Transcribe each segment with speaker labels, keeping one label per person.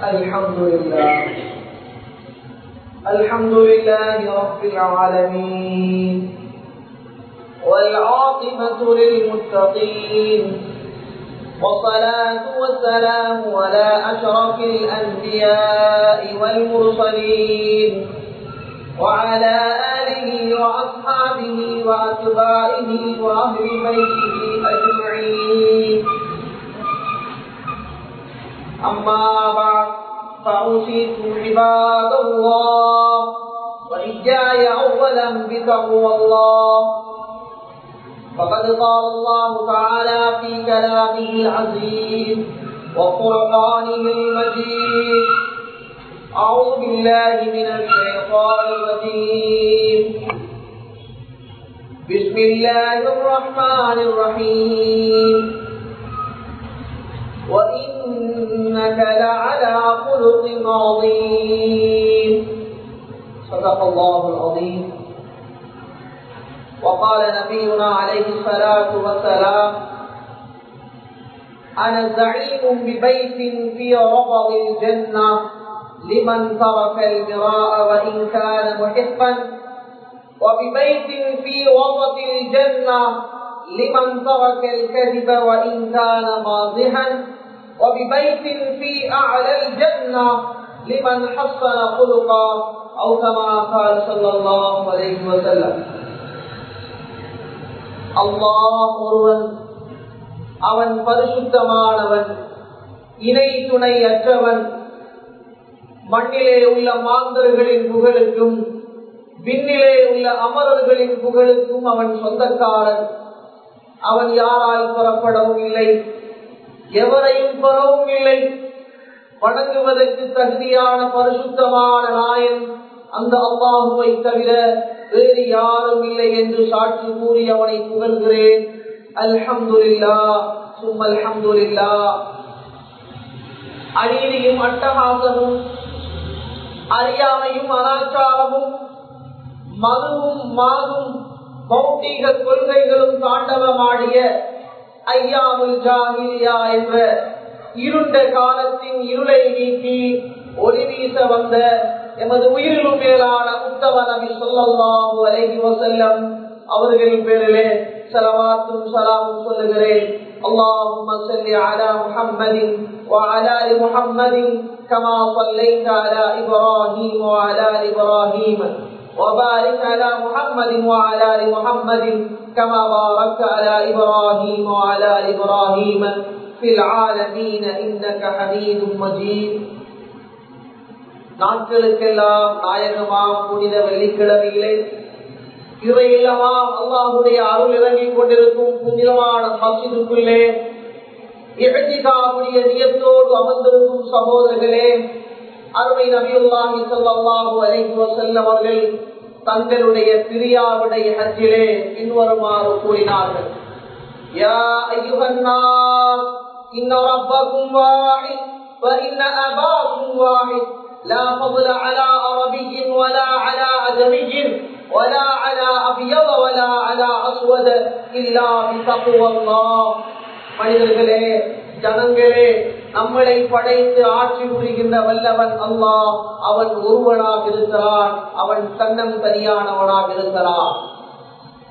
Speaker 1: الحمد لله. الحمد لله رب العالمين. والعاقبة للمتقين. والصلاة والسلام على أشرف الأنبياء والمرسلين. وعلى آله وأصحابه وأتباعه وأهل بيته أجمعين. أما بعد فأوصيكم عباد الله وإياي أولا بتقوى الله فقد قال الله تعالى في كلامه العزيز وقرآنه المجيد أعوذ بالله من الشيطان الرجيم. بسم الله الرحمن الرحيم. وإنك لعلى خلق عظيم. صدق الله العظيم. وقال نبينا عليه الصلاة والسلام أنا زعيم ببيت في ربض الجنة لمن ترك المراء وإن كان محقا وببيت في وسط الجنة لمن ترك الكذب وإن كان ماضحا وببيت في أعلى الجنة لمن حسن خلقا أو كما قال صلى الله عليه وسلم அல்லாஹ் ஒருவன் அவன் பரிசுத்தமானவன் இணை துணை அற்றவன் மண்ணிலே உள்ள மாந்தர்களின் புகழுக்கும் விண்ணிலே உள்ள அமரர்களின் புகழுக்கும் அவன் சொந்தக்காரன் அவன் யாரால் பெறப்படவும் இல்லை எவரையும் பரவும் இல்லை. வணங்குவதற்கு தகுதியான பரிசுத்தமான நாயன் அந்த அல்லாஹுவை தவிர வேறு யாரும் இல்லை என்று சாட்சி கூறி அவனை புகழ்கிறேன். அல்ஹம்துல்லா சும் அல்ஹம்துல்லா அநீதியும் அட்டகாசமும் அறியாமையும் அனாச்சாரமும் மதுவும் மாதும் பௌட்டிக கொள்கைகளும் தாண்டவமாடிய ஐயாமுல் ஜாகிலியா என்ற இருண்ட காலத்தின் இருளை நீக்கி ஒளி வீச வந்த எமது உயிரிலும் மேலான உத்தம நபி சொல்லல்லாஹு அலைஹி வஸல்லம் அவர்களின் பேரிலே சலவாத்தும் சலாமும் சொல்லுகிறேன் اللهم صل على محمد وعلى ال محمد كما صليت على ابراهيم وعلى ال ابراهيم وبارك على محمد وعلى ال محمد كما باركت على ابراهيم وعلى ال ابراهيم في العالمين انك حميد مجيد நாட்களுக்கெல்லாம் நாயகமாம் புனித வெள்ளிக்கிழமையிலே இவையில்லமாம் அல்லாஹுடைய அருள் இறங்கிக் கொண்டிருக்கும் புனிதமான மசிதுக்குள்ளே இழச்சிக்காவுடைய நியத்தோடு அமர்ந்திருக்கும் சகோதரர்களே அருமை நபியுல்லாஹி ஸல்லல்லாஹு அலைஹி வஸல்லம் அவர்கள் தங்களுடைய பிரியாவுடைய ஹஜ்ஜிலே பின்வருமாறு கூறினார்கள் யா அய்யுஹன் நாஸ் இன்ன ரப்பக்கும் வாஹித் وإن أباكم واحد لا فضل على عربي ولا على عجمي ولا على أبيض ولا على أسود إلا بتقوى الله மனிதர்களே ஜனங்களே நம்மளை படைத்து ஆட்சி புரிகின்ற வல்லவன் அல்லாஹ். அவன் ஒருவனாக இருக்கிறான். அவன் தன்னம் தனியானவனாக இருக்கிறான்.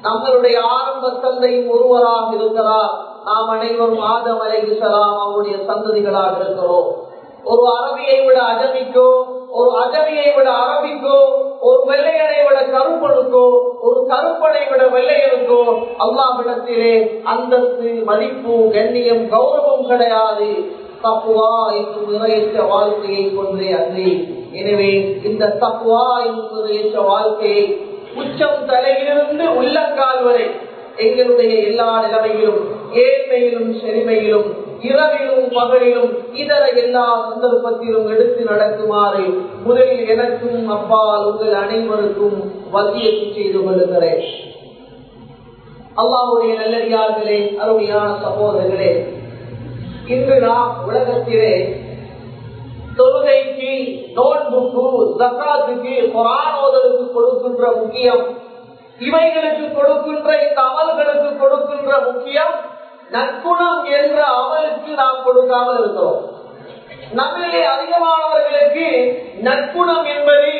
Speaker 1: நம்மளுடைய ஆரம்ப தந்தையும் ஒருவராக இருக்கிறார். நாம் அனைவரும் ஆதம் அலைசலாம் அவருடைய சந்ததிகளாக இருக்கிறோம். ஒரு அரபியை விட அஜமிக்கோ ஒரு அகவியை விட அரபிக்கோ ஒரு வெள்ளையனை விட கருப்பனுக்கோ ஒரு கருப்பனை விட வெள்ளையனுக்கோ அல்லாவிடத்திலே அந்தஸ்து மதிப்பு கண்ணியம் கௌரவம் கிடையாது. தப்புவா என்று நிறைவேற்ற வாழ்க்கையை கொன்றே அன்றி. எனவே இந்த தப்புவா என்று நிறைவேற்ற வாழ்க்கையை உச்சம் தலையிலிருந்து உள்ளங்கால் வரை எங்களுடைய எல்லா நிலைமையிலும் ஏழ்மையிலும் செழுமையிலும் இரவிலும் பகலிலும் இதர எல்லா சந்தர்ப்பத்திலும் எடுத்து நடக்குமாறு முதலில் எனக்கும் அப்பால் உங்கள் அனைவருக்கும் வசியத்து செய்து கொள்ளுகிறேன். அல்லாவுடைய நல்லடியார்களே அருமையான சகோதரர்களே இன்று நாம் உலகத்திலே தொழுகைக்கு நோன்புக்கு ஜக்காத்துக்கு குரானோதலுக்கு கொடுக்கின்ற முக்கியம் இவைகளுக்கு கொடுக்கின்ற இந்த அமல்களுக்கு கொடுக்கின்ற முக்கியம் நற்குணம் என்ற அமலுக்கு நாம் கொடுக்காமல் இருக்கிறோம். நம்மிலே அதிகமானவர்களுக்கு நற்குணம் என்பது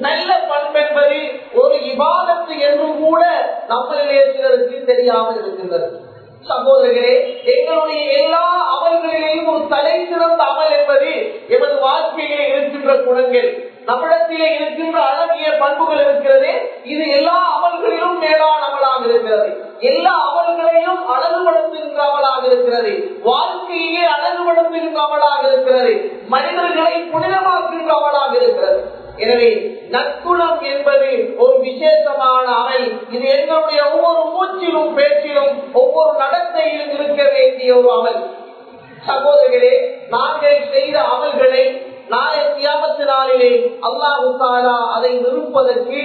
Speaker 1: நல்ல பண்பென்பது ஒரு விவாதத்து என்றும் கூட நம்மளிலே சிலருக்கு தெரியாமல் இருக்கின்றது. சகோதரர்களே எங்களுடைய எல்லா அமல்களிலேயும் ஒரு தலை சிறந்த அமல் என்பது எமது வாழ்க்கையிலே இருக்கின்ற குணங்கள். நம்மிடத்திலே இருக்கின்ற அழகிய பண்புகள் இருக்கிறது இது எல்லா அமல்களிலும் மேலான அமலாக இருக்கிறது. எல்லா அமல்களையும் அழகுபடுத்துகின்ற இருக்கிறது. வாழ்க்கையே அழகுபடுத்துகின்ற இருக்கிறது. மனிதர்களை புனிதமாக்குகின்ற இருக்கிறது. எனவே நற்குணம் என்பது ஒரு விசேஷமான அமல் இது எங்களுடைய ஒவ்வொரு மூச்சிலும் பேச்சிலும் ஒவ்வொரு நடத்தையிலும் இருக்க வேண்டிய ஒரு அமல். சகோதரர்களே நாங்கள் செய்த அமல்களை நாளை தியாமத்து நாளிலே அல்லாஹு தாலா அதை நிறுப்பதற்கு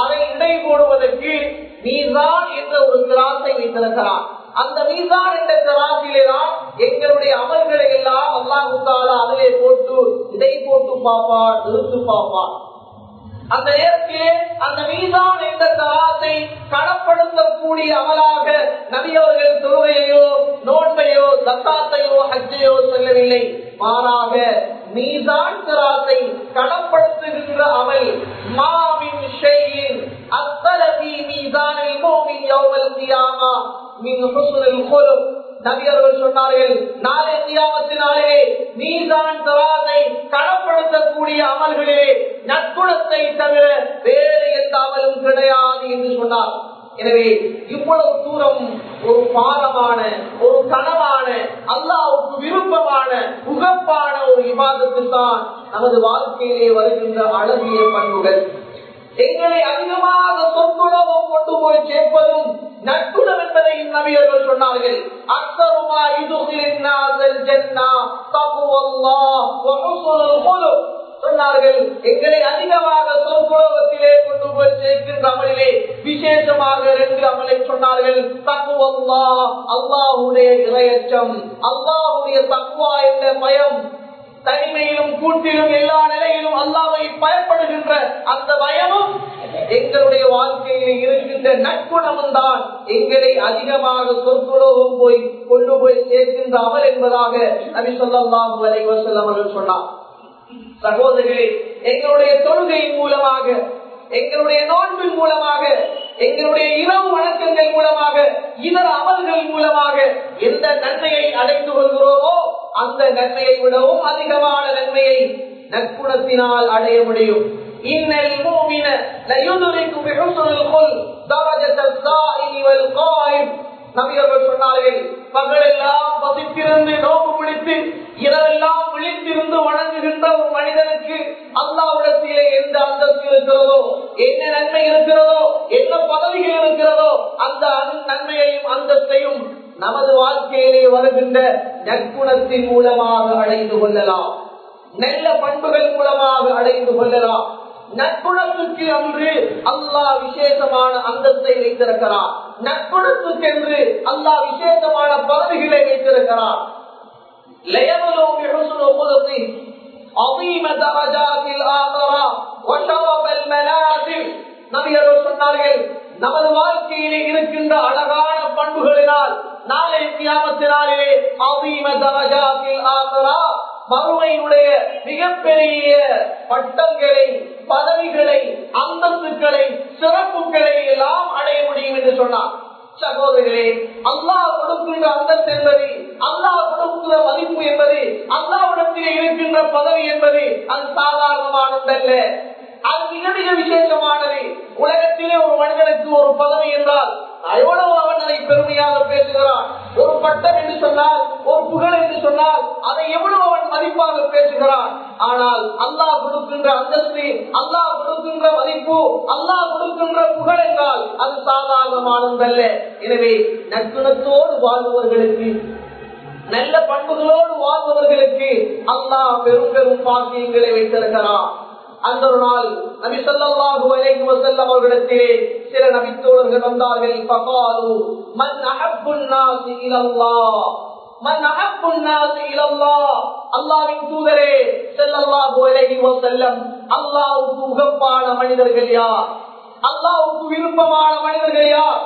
Speaker 1: அதை இடை போடுவதற்கு நீதான் என்ற ஒரு கிராசை வைத்திருக்கிறான் அந்த மீதான் என்ற கிராசிலே தான் எங்களுடைய அமல்களை எல்லாம் அல்லாஹு தாலா அதிலே போட்டு இதை போட்டு பார்ப்பான் நிறுத்து பார்ப்பான். அந்த நேரத்திலே அந்த மீதான் என்ற தராசை கனப்படுத்தக்கூடிய அமலாக நபியவர்கள் தொழுகையோ நோன்பையோ தத்தாத்தையோ ஹஜ்ஜையோ செல்லவில்லை. மாறாக மீதான் தராசை கடப்படுத்துகின்ற அமல் மாவின் ஷெய்யின் அத்தலபி மீதானில் மோமின் யௌமல் கியாமா மின் ஹுஸ்னில் குலுக் சொன்னார்கள் நாளை தியாமத்தினாலே நீதான் தராதை களப்படுத்தக்கூடிய அமல்களிலே நற்குணத்தை தவிர வேறு எந்த அமலும் கிடையாது என்று சொன்னார். எனவே இவ்வளவு தூரம் ஒரு பாலமான ஒரு கனவான அல்லாவுக்கு விருப்பமான உகப்பான ஒரு விவாதத்தில் தான் நமது வாழ்க்கையிலே வருகின்ற அழகிய பண்புகள். எங்களை அதிகமாக சொற்குணவும் கொண்டு போய் சேர்ப்பதும் நட்புணம் என்பதையும் நபியர்கள் சொன்னார்கள் அக்தருமா சொன்னார்கள் எங்களை அதிகமாக சொற்குலகத்திலே கொண்டு போய் சேர்க்கின்ற அமலிலே விசேஷமாக ரெண்டு அமலை சொன்னார்கள் தக்குவல்லா அல்லாஹுடைய இரையச்சம் அல்லாஹுடைய தக்குவா என்ற பயம் தனிமையிலும் கூட்டிலும் எல்லா நிலையிலும் அல்லாவை பயப்படுகின்ற அந்த பயமும் எங்களுடைய வாழ்க்கையில் இருக்கின்ற நற்குணமும் தான் எங்களை அதிகமாக சொற்குலோகம் போய் கொண்டு போய் சேர்க்கின்ற அமல் என்பதாக நபி சொல்லாஹு அலைவசல்லம் அவர்கள் சொன்னார். சகோதரிகளே எங்களுடைய தொழுகையின் மூலமாக எங்களுடைய நோன்பின் மூலமாக எங்களுடைய இரவு வழக்கங்கள் மூலமாக இதர அமல்கள் மூலமாக எந்த நன்மையை அடைந்து கொள்கிறோமோ அந்த நன்மையை விடவும் அதிகமான நன்மையை நற்குணத்தினால் அடைய முடியும். இன்னல் மூமின லயுதுரிக்கு பிஹுஸ்னுல் குல் தரஜத்தல் ஸாயிமி வல் காயிம் நபியர்கள் சொன்னார்கள் பகலெல்லாம் பசித்திருந்து நோக்கு பிடித்து இரவெல்லாம் விழித்திருந்து வணங்குகின்ற ஒரு மனிதனுக்கு அல்லாவிடத்திலே எந்த அந்தஸ்து இருக்கிறதோ என்ன நன்மை இருக்கிறதோ என்ன பதவிகள் இருக்கிறதோ அந்த நன்மையையும் அந்தஸ்தையும் நமது வாழ்க்கையிலே வருகின்ற நற்குணத்தின் மூலமாக அடைந்து கொள்ளலாம். நல்ல பண்புகள் மூலமாக அடைந்து கொள்ளலாம். நற்குணத்துக்கு அன்று அல்லாஹ் விசேஷமான அந்தத்தை வைத்திருக்கிறார். நற்குணத்துக்கு என்று அல்லாஹ் விசேஷமான பதவிகளை வைத்திருக்கிறார். சொன்னார்கள் நமது வாழ்க்கையிலே இருக்கின்ற அழகான பண்புகளினால் நாளை தியாமத்தினாலே அவீம தரஜாத்தில் ஆதரா மறுமையினுடைய மிகப்பெரிய பட்டங்களை பதவிகளை அந்தஸ்துக்களை சிறப்புகளை எல்லாம் அடைய முடியும் என்று சொன்னார். சகோதரர்களே அல்லாஹ் கொடுக்கின்ற அந்தஸ்து என்பது அல்லாஹ் கொடுக்கிற மதிப்பு என்பது அல்லாவிடத்திலே இருக்கின்ற பதவி என்பது அது சாதாரணமானதல்ல அது மிக மிக விசேஷமானது. உலகத்திலே ஒரு மனிதனுக்கு ஒரு பதவி என்றால் எவ்வளவு அவன் அதை பெருமையாக பேசுகிறான். ஒரு பட்டம் என்று சொன்னால் ஒரு புகழ் என்று சொன்னால் அதை எவ்வளவு அவன் மதிப்பாக பேசுகிறான். ஆனால் அல்லாஹ் கொடுக்கின்ற அந்தஸ்து அல்லாஹ் கொடுக்கின்ற மதிப்பு அல்லாஹ் கொடுக்கின்ற புகழ் என்றால் அது சாதாரணமானதல்ல. எனவே நற்குணத்தோடு வாழ்பவர்களுக்கு நல்ல பண்புகளோடு வாழ்பவர்களுக்கு அல்லாஹ் பெரும் பெரும் பாக்கியங்களை வைத்திருக்கிறான். அந்த ஒரு நாள் நபி சொல்லாஹு அலைஹி வஸல்லம் அவர்களிடத்திலே சில நபித்தோழர்கள் வந்தார்கள். ஃபகாலு மன் அஹப்புன் நாஸி இலல்லாஹ் மன் அஹப்புன் நாஸி இலல்லாஹ். அல்லாஹ்வின் தூதரே ஸல்லல்லாஹு அலைஹி வஸல்லம் அல்லாஹ்வுக்கு உகப்பான மனிதர்கள் யார்? அல்லாஹ்வுக்கு விருப்பமான மனிதர்கள் யார்?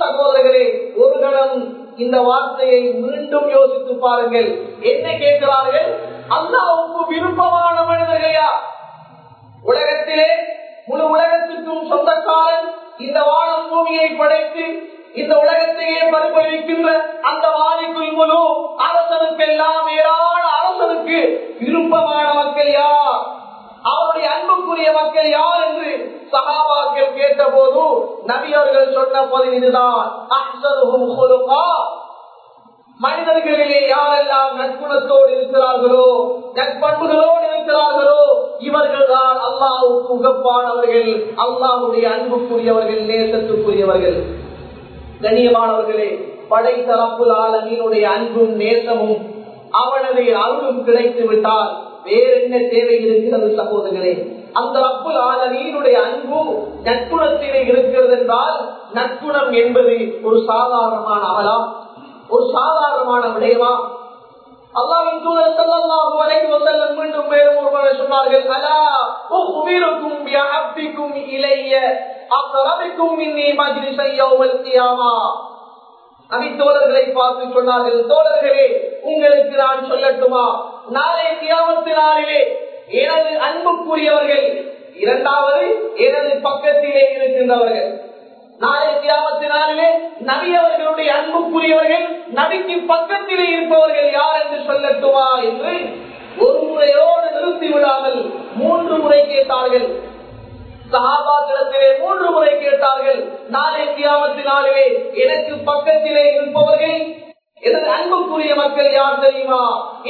Speaker 1: சகோதரர்களே ஒரு கணம் இந்த வார்த்தையை மீண்டும் யோசித்து பாருங்கள். என்ன கேட்கிறார்கள்? அல்லாஹ்வுக்கு விருப்பமான மனிதர்கள் யார்? உலகத்திலே முழு உலகத்துக்கும் சொந்தக்காரன் இந்த வானம் பூமியை படைத்து இந்த உலகத்தையே பரிபவிக்கின்ற அந்த வாரிக்குள் முழு அரசனுக்கெல்லாம் ஏராள அரசனுக்கு விருப்பமான மக்கள் யார்? அவருடைய அன்புக்குரிய மக்கள் யார் என்று சகாபாக்கள் கேட்ட போது நபி அவர்கள் சொன்ன பதிவு இதுதான். மனிதர்களிலே யாரெல்லாம் நற்குணத்தோடு இருக்கிறார்களோ நற்பண்புகளோடு இருக்கிறார்களோ இவர்கள் தான் அல்லாவுக்கு உகப்பானவர்கள் அல்லாவுடைய அன்புக்குரியவர்கள் நேசத்துக்குரியவர்கள். கண்ணியமானவர்களே படைத்தரப்புல் ஆலமீனுடைய அன்பும் நேசமும் அவனது அருளும் கிடைத்து விட்டால் வேற என்ன தேவை இருக்கிறது சகோதரர்களே? அந்த அப்புல் ஆலமீனுடைய அன்பு நற்குணத்திலே இருக்கிறது என்றால் நற்குணம் என்பது ஒரு சாதாரணமான அமலா ஒரு சாதாரணமான விடயமா? அல்லாவின் தூதர் ஸல்லல்லாஹு அலைஹி வஸல்லம் மீண்டும் மேலும் ஒருமுறை சொன்னார்கள் அலா உഖ்பிருக்கும் பிஅப்திக்கும் இலைய அக்ரமிக்கும் மின்னி மஜ்லிஸை யௌமல் கியாமா? நபி தோழர்களை பார்த்து சொன்னார்கள் தோழர்களே உங்களுக்கு நான் சொல்லட்டுமா? நாளைய கியாமத்து நாளிலே எனது அன்புக்குரியவர்கள் இரண்டாவது எனது பக்கத்திலே இருக்கின்றவர்கள். நாளைய கியாமத்து நபி அவர்களுடைய அன்புக்குரியவர்கள் நபிக்கு பக்கத்திலே இருப்பவர்கள் யார் என்று சொல்லட்டுமா என்று ஒரு முறையோடு நிறுத்தி விடாமல் மூன்று முறை கேட்டார்கள். சகாபாத்திரத்திலே மூன்று முறை கேட்டார்கள். நாளை கியாமத்து எனக்கு பக்கத்திலே இருப்பவர்கள் எனது அன்புக்குரிய மக்கள் யார் தெரியுமா?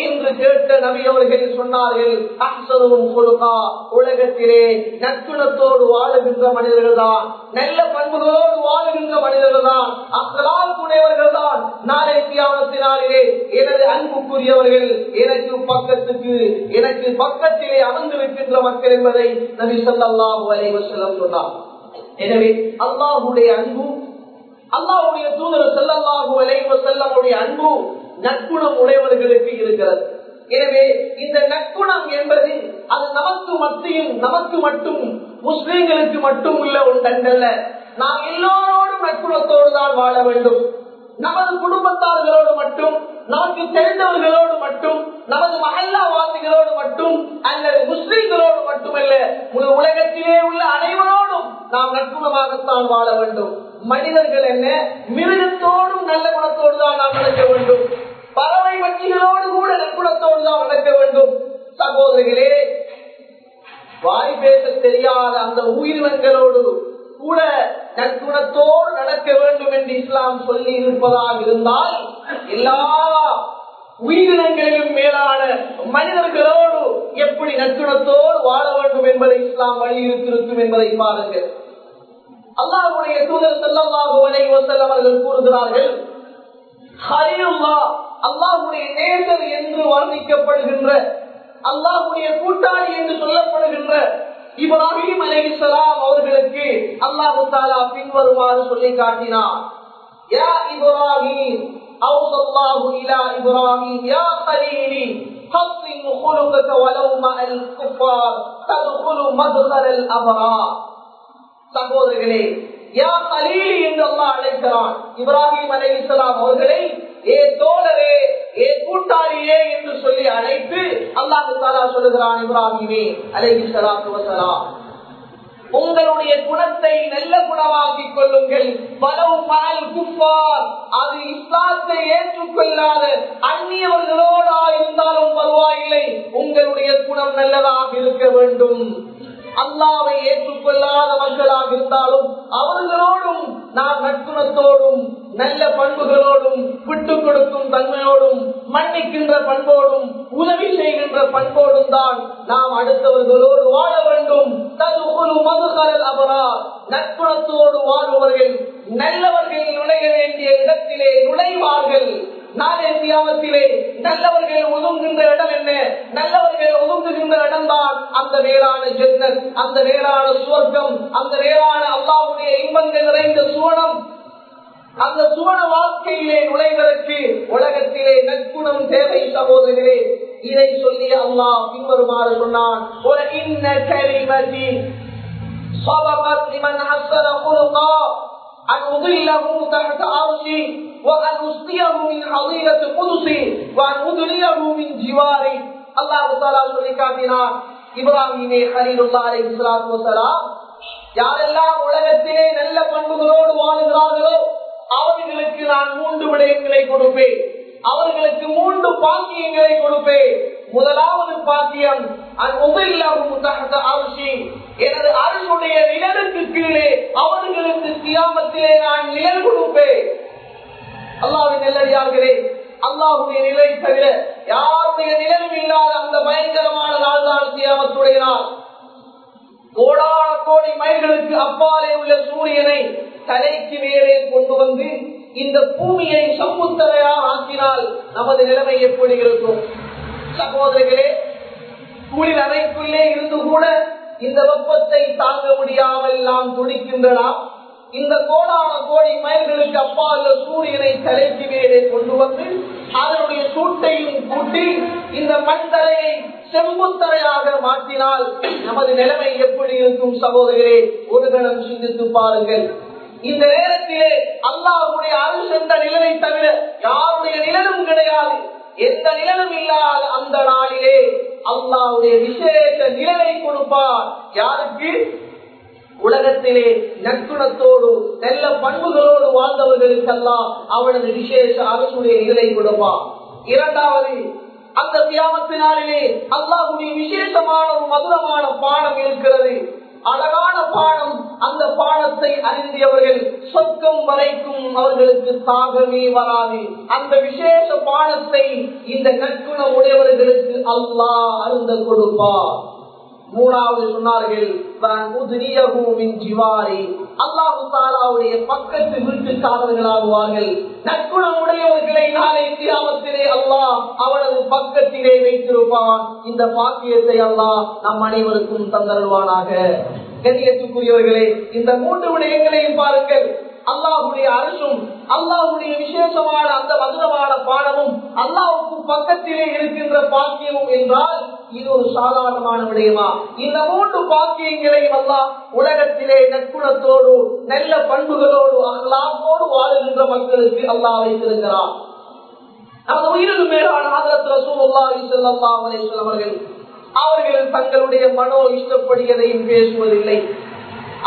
Speaker 1: என்று கேட்ட நபி அவர்கள் சொன்னார்கள் அஹ்சனும் கொடுக்கா உலகத்திலே நற்குணத்தோடு வாழுகின்ற மனிதர்கள் தான் நல்ல பண்புகளோடு வாழுகின்ற மனிதர்கள் தான் அக்கலால் கூடியவர்கள் தான் நாளை கியாமத்தினாலே எனது அன்புக்குரியவர்கள் எனக்கு பக்கத்துக்கு எனக்கு பக்கத்திலே அமர்ந்திருக்கின்ற மக்கள் என்பதை நபி ஸல்லல்லாஹு அலைஹி வஸல்லம் சொன்னார். எனவே அல்லாஹுடைய அன்பு அல்லாவுடைய தூதர் ஸல்லல்லாஹு அலைஹி வஸல்லமுடைய அன்பு நற்குணம் உடையவர்களுக்கு இருக்கிறது. எனவே இந்த நற்குணம் என்பது அது நமக்கு மத்தியும் நமக்கு மட்டும் முஸ்லிம்களுக்கு மட்டும் உள்ள ஒன்றல்ல. நாம் எல்லோரோடும் நற்குணத்தோடு தான் வாழ வேண்டும். நமது குடும்பத்தார்களோடு மட்டும் நமக்கு தெரிந்தவர்களோடு மட்டும் நமது மகல்லாவாசிகளோடு மட்டும் அல்லது முஸ்லிம்களோடு மட்டுமல்ல முழு உலகத்திலே உள்ள அனைவரோடும் நாம் நற்குணமாகத்தான் வாழ வேண்டும். மனிதர்கள் என்ன? மிருகத்தோடும் நல்ல குணத்தோடு தான் நாம் நடக்க வேண்டும். பறவை பட்சிகளோடு கூட நற்குணத்தோடு தான் நடக்க வேண்டும். சகோதரிகளே வாய் பேச தெரியாத அந்த உயிரினங்களோடு கூட நற்குணத்தோடு நடக்க வேண்டும் என்று இஸ்லாம் சொல்லி இருப்பதாக இருந்தால் எல்லா உயிரினங்களிலும் மேலான மனிதர்களோடு எப்படி நற்குணத்தோடு வாழ வேண்டும் என்பதை இஸ்லாம் வலியுறுத்திருக்கும் என்பதை பாருங்கள். அல்லாஹுடைய தூதர் செல்லல்லாஹு அலைஹி அவர்கள் கூறுகிறார்கள் ஹலிலுல்லா அல்லாஹுடைய நேசர் என்று வர்ணிக்கப்படுகின்ற அல்லாஹுடைய கூட்டாளி என்று சொல்லப்படுகின்ற இப்ராஹிம் அலைஹிஸ்ஸலாம் அவர்களுக்கு அல்லாஹு தாலா பின்வருமாறு சொல்லி காட்டினார் யா இப்ராஹிம் أوصى الله إلى إبراهيم يا خليلي حسن خلقك ولو مع الكفار تدخل مدخل الأبرار சகோதரர்களே யா கலீலி என்று அல்லாஹ் அழைக்கிறான் இப்ராஹிம் அலை இஸ்லாம் அவர்களை ஏ தோழரே ஏ கூட்டாளியே என்று சொல்லி அழைத்து அல்லாஹு தாலா சொல்லுகிறான் இப்ராஹிமே அலை சலாத்து வசலாம் உங்களுடைய குணத்தை நல்ல குணமாக்கிக் கொள்ளுங்கள். பலவு பால் குப்பார் அது இஸ்லாத்தை ஏற்றுக்கொள்ளாத அந்நியவர்களோடா இருந்தாலும் பரவாயில்லை. உங்களுடைய குணம் நல்லதாக இருக்க வேண்டும். அல்லாவை ஏற்றுக்கொள்ளாத மக்களாக இருந்தாலும் அவர்களோடும் நாம் நற்குணத்தோடும் நல்ல பண்புகளோடும் விட்டு கொடுக்கும் தன்மையோடும் மன்னிக்கின்ற பண்போடும் உதவி செய்கின்ற பண்போடும் தான் நாம் அடுத்தவர்களோடு வாழ வேண்டும். தது ஒரு மதுகரல் அபரா நற்குணத்தோடு வாழ்பவர்கள் நல்லவர்கள் நுழைய வேண்டிய இடத்திலே நுழைவார்கள். நாளை தியாமத்திலே நல்லவர்கள் ஒதுங்குகின்ற இடம் என்ன? நல்லவர்கள் ஒதுங்குகின்ற இடம் தான் அந்த வேளாண் ஜென்னத் அந்த வேளாண் சுவர்க்கம் அந்த வேளாண் அல்லாவுடைய இன்பங்கள் நிறைந்த சுவனம். அந்த சுவன வாழ்க்கையிலே நுழைவதற்கு உலகத்திலே நற்குணம் தேவை சகோதரர்களே. இதை சொல்லி அம்மா பின்வருமாறு சொன்னான் ஒரு இன்ன கரிமதி சபபத் லிமன் ஹஸ்ஸன குலுகா. أن أضله تحت عرشي وأن أسقيه من حظيرة قدسي وأن أدليه من جواري الله تعالى சொல்லி காட்டினார் இப்ராஹிமே ஹலீலுல்லா அலைஹி ஸலாத்து வஸலாம் யாரெல்லாம் உலகத்திலே நல்ல பண்புகளோடு வாழுகிறார்களோ அவர்களுக்கு நான் மூன்று விடயங்களை கொடுப்பேன் அவர்களுக்கு மூன்று பாக்கியங்களை கொடுப்பேன் முதலாவது பாக்கியம் எனது அரசுடைய நிழலுக்கு கீழே அவர்களுக்கு கியாமத்திலே நான் நிழல் கொடுப்பேன். அல்லாவின் நெல்லடியார்களே அல்லாஹுடைய நிலை தவிர யாருடைய நிழலும் இல்லாத அந்த பயங்கரமான நாள் தான் கியாமத்துடைய நாள். கோடான கோடி மைல்களுக்கு அப்பாலே உள்ள சூரியனை தலைக்கு மேலே கொண்டு வந்து இந்த பூமியை சம்புத்தரையாக ஆக்கினால் நமது நிலைமை எப்படி இருக்கும்? சகோதரர்களே குளிர் அறைக்குள்ளே இருந்து கூட இந்த வெப்பத்தை தாங்க முடியாமல் நாம் துடிக்கின்றனா? இந்த கோடான கோடி மைல்களுக்கு அப்பால் சூரியனை தலைக்கு மேலே கொண்டு வந்து அதனுடைய சூட்டையும் கூட்டி இந்த மண்தலையை செம்புத்தரையாக மாற்றினால் நமது நிலைமை எப்படி இருக்கும் சகோதரே ஒரு கணம் சிந்தித்து பாருங்கள். இந்த நேரத்திலே அல்லாஹுடைய அருள் என்ற நிலனை தவிர யாருடைய நிழலும் கிடையாது. எந்த நிழலும் இல்லாத அந்த நாளிலே அல்லாவுடைய விசேஷ நிழலை கொடுப்பார். யாருக்கு? உலகத்திலே நற்குணத்தோடு நல்ல பண்புகளோடு வாழ்ந்தவர்களுக்கெல்லாம் அவனது விசேஷ அரசுடைய நிலை கொடுப்பான். இரண்டாவது அந்த தியாமத்தினாலே அல்லாஹுடைய விசேஷமான ஒரு மதுரமான பாடம் இருக்கிறது. அழகான பாடம். அந்த பாடத்தை அறிந்தவர்கள் சொர்க்கம் வரைக்கும் அவர்களுக்கு தாகமே வராது. அந்த விசேஷ பாடத்தை இந்த நற்குணம் உடையவர்களுக்கு அல்லாஹ் அருந்த கொடுப்பார். மூணாவது சொன்னார்கள் அல்லாஹு தாலாவுடைய பக்கத்து வீட்டுக்காரர்களாகுவார்கள். நற்குணம் உடையவர்களை அல்லாஹ் அவனது பக்கத்திலே வைத்திருப்பான். இந்த பாக்கியத்தை அல்லாஹ் நம் அனைவருக்கும் தந்தருவானாக கண்ணியத்துக்குரியவர்களே இந்த மூன்று விடயங்களையும் பாருங்கள். அல்லாஹுடைய அரசும் அல்லாஹுடைய விசேஷமான அந்த மதுரமான பாடமும் அல்லாவுக்கு பக்கத்திலே இருக்கின்ற பாக்கியமும் என்றால் இது ஒரு சாதாரணமான விடயமா? இந்த மூன்று பாக்கியங்களையும் அல்லா உலகத்திலே நற்குணத்தோடு நல்ல பண்புகளோடு அல்லாஹோடு வாழுகின்ற மக்களுக்கு அல்லாஹ் வைத்திருக்கிறார் நமது உயிருக்கு மேலான ஆதரத்தில் ரசூலுல்லாஹி ஸல்லல்லாஹு அலைஹி வஸல்லம் அவர்கள் அவர்கள் தங்களுடைய மனோ இஷ்டப்படி எதையும் பேசுவதில்லை